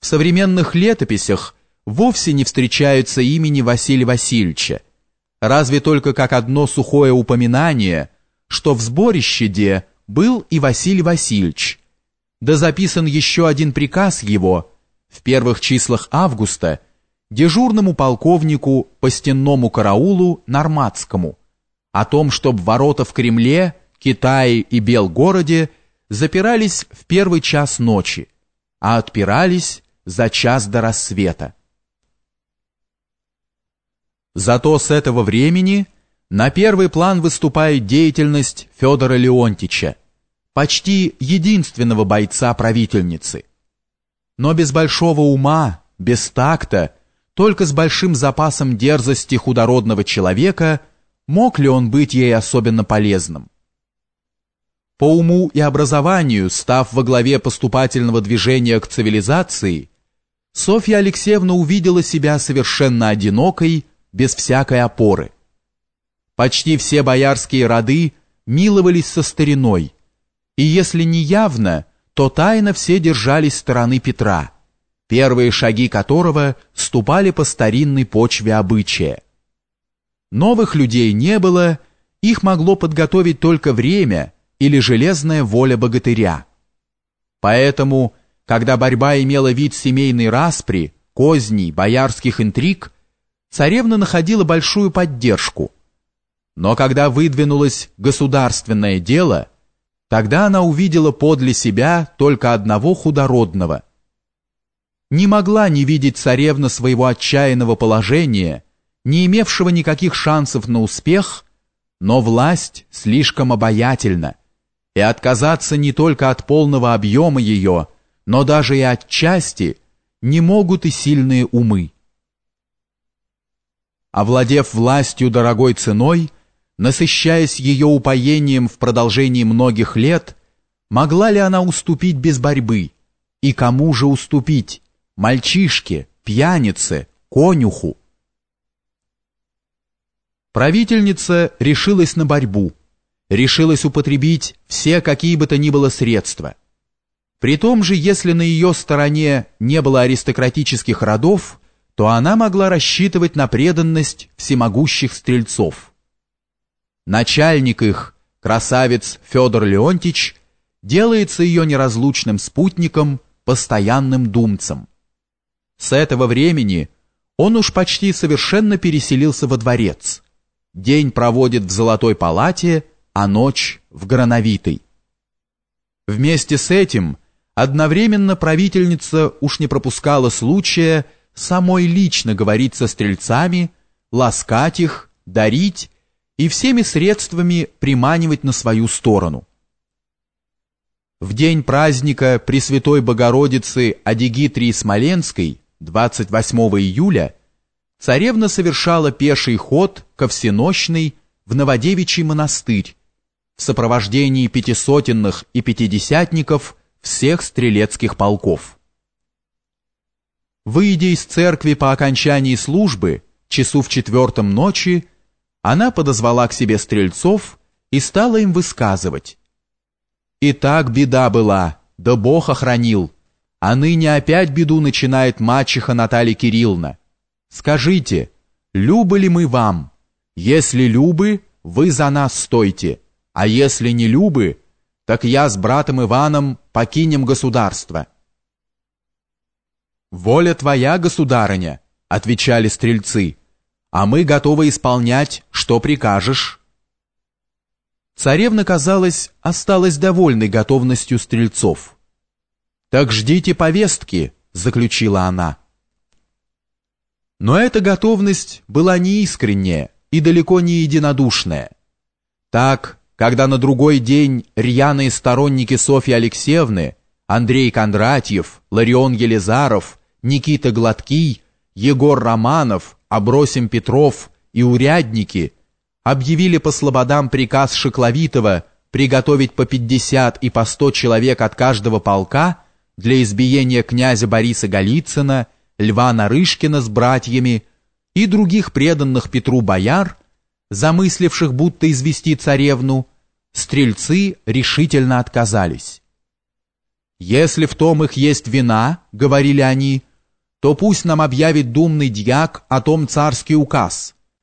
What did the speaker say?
В современных летописях вовсе не встречаются имени Василия Васильевича, разве только как одно сухое упоминание, что в сборище де был и Василий Васильевич, да записан еще один приказ его в первых числах августа дежурному полковнику по стенному караулу Норматскому о том, чтобы ворота в Кремле, Китае и Белгороде запирались в первый час ночи, а отпирались за час до рассвета. Зато с этого времени на первый план выступает деятельность Федора Леонтича, почти единственного бойца правительницы. Но без большого ума, без такта, только с большим запасом дерзости худородного человека мог ли он быть ей особенно полезным? По уму и образованию, став во главе поступательного движения к цивилизации, Софья Алексеевна увидела себя совершенно одинокой, без всякой опоры. Почти все боярские роды миловались со стариной, и если не явно, то тайно все держались стороны Петра, первые шаги которого ступали по старинной почве обычая. Новых людей не было, их могло подготовить только время или железная воля богатыря. Поэтому, когда борьба имела вид семейной распри, козней, боярских интриг, царевна находила большую поддержку. Но когда выдвинулось государственное дело, тогда она увидела подле себя только одного худородного. Не могла не видеть царевна своего отчаянного положения, не имевшего никаких шансов на успех, но власть слишком обаятельна, и отказаться не только от полного объема ее, но даже и от части не могут и сильные умы. Овладев властью дорогой ценой, насыщаясь ее упоением в продолжении многих лет, могла ли она уступить без борьбы? И кому же уступить? Мальчишке, пьянице, конюху? Правительница решилась на борьбу, решилась употребить все какие бы то ни было средства. При том же, если на ее стороне не было аристократических родов, то она могла рассчитывать на преданность всемогущих стрельцов. Начальник их, красавец Федор Леонтич, делается ее неразлучным спутником, постоянным думцем. С этого времени он уж почти совершенно переселился во дворец. День проводит в Золотой палате – а ночь в Грановитой. Вместе с этим одновременно правительница уж не пропускала случая самой лично говорить со стрельцами, ласкать их, дарить и всеми средствами приманивать на свою сторону. В день праздника Пресвятой Богородицы Адигитрии Смоленской, 28 июля, царевна совершала пеший ход ко всенощной в Новодевичий монастырь, в сопровождении пятисотенных и пятидесятников всех стрелецких полков. Выйдя из церкви по окончании службы, часу в четвертом ночи, она подозвала к себе стрельцов и стала им высказывать. «И так беда была, да Бог охранил, а ныне опять беду начинает мачеха Наталья Кирилловна. Скажите, любы ли мы вам? Если любы, вы за нас стойте» а если не любы, так я с братом Иваном покинем государство». «Воля твоя, государыня», — отвечали стрельцы, «а мы готовы исполнять, что прикажешь». Царевна, казалось, осталась довольной готовностью стрельцов. «Так ждите повестки», — заключила она. Но эта готовность была неискренняя и далеко не единодушная. Так, когда на другой день рьяные сторонники Софьи Алексеевны, Андрей Кондратьев, Ларион Елизаров, Никита Гладкий, Егор Романов, Абросим Петров и урядники объявили по слободам приказ Шекловитова приготовить по 50 и по 100 человек от каждого полка для избиения князя Бориса Голицына, Льва Нарышкина с братьями и других преданных Петру бояр, замысливших будто извести царевну, стрельцы решительно отказались. Если в том их есть вина, говорили они, то пусть нам объявит думный дьяк о том царский указ,